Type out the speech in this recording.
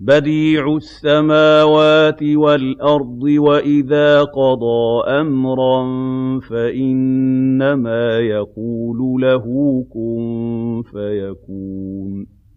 بَدِيعُ السَّمَاوَاتِ وَالْأَرْضِ ۖ وَإِذَا قَضَىٰ أَمْرًا فَإِنَّمَا يَقُولُ لَهُ كُن فَيَكُونُ.